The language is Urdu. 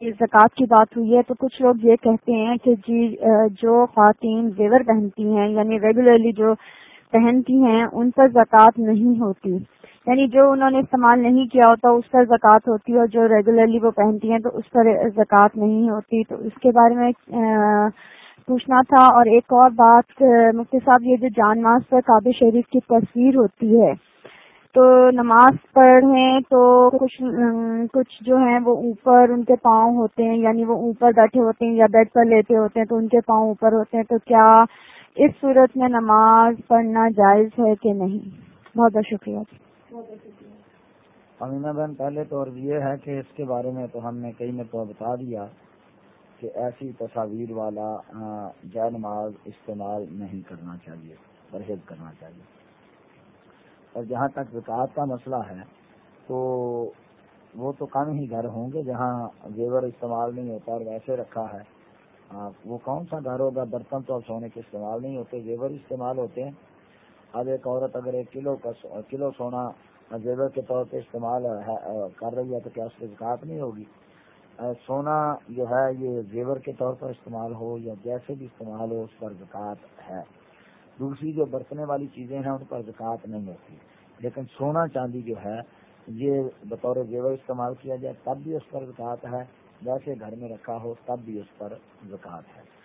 زکوٰۃ کی بات ہوئی ہے تو کچھ لوگ یہ کہتے ہیں کہ جی جو خواتین زیور پہنتی ہیں یعنی ریگولرلی جو پہنتی ہیں، ان پر زکوٰۃ نہیں ہوتی۔ یعنی جو انہوں نے استعمال نہیں کیا ہوتا، اس پر زکوٰۃ ہوتی ہے اور جو ریگولرلی وہ پہنتی ہیں، تو اس پر زکوٰۃ نہیں ہوتی۔ تو اس کے بارے میں پوچھنا تھا۔ اور ایک اور بات، مفتی صاحب، یہ جو جان ماز پر کعبہ شریف کی تصویر ہوتی ہے تو نماز پڑھیں تو کچھ کچھ جو ہیں وہ اوپر ان کے پاؤں ہوتے ہیں یعنی وہ اوپر بیٹھے ہوتے ہیں یا بیڈ پر لیتے ہوتے ہیں تو ان کے پاؤں اوپر ہوتے ہیں، تو کیا اس صورت میں نماز پڑھنا جائز ہے کہ نہیں؟ بہت بہت شکریہ جی۔ امینا بہن، پہلے تو یہ ہے کہ اس کے بارے میں تو ہم نے کئی نے تو بتا دیا کہ ایسی تصاویر والا جائے نماز استعمال نہیں کرنا چاہیے، پرہیز کرنا چاہیے۔ اور جہاں تک زکوٰۃ کا مسئلہ ہے، تو وہ تو کم ہی گھر ہوں گے جہاں زیور استعمال نہیں ہوتا اور ویسے رکھا ہے۔ وہ کون سا گھر ہوگا؟ برتن تو اب سونے کے استعمال نہیں ہوتے، زیور استعمال ہوتے ہیں۔ اب ایک عورت اگر ایک کلو کا کلو سونا زیور کے طور پہ استعمال کر رہی ہے تو کیا اس کی زکوٰۃ نہیں ہوگی؟ سونا جو ہے یہ زیور کے طور پر استعمال ہو یا جیسے بھی استعمال ہو، اس پر زکوٰۃ ہے۔ دوسری جو برتنے والی چیزیں ہیں ان پر زکات نہیں ہوتی۔ لیکن سونا چاندی جو ہے، یہ بطور زیور استعمال کیا جائے، تب بھی اس پر زکات ہے۔ ویسے گھر میں رکھا ہو، تب بھی اس پر زکات ہے۔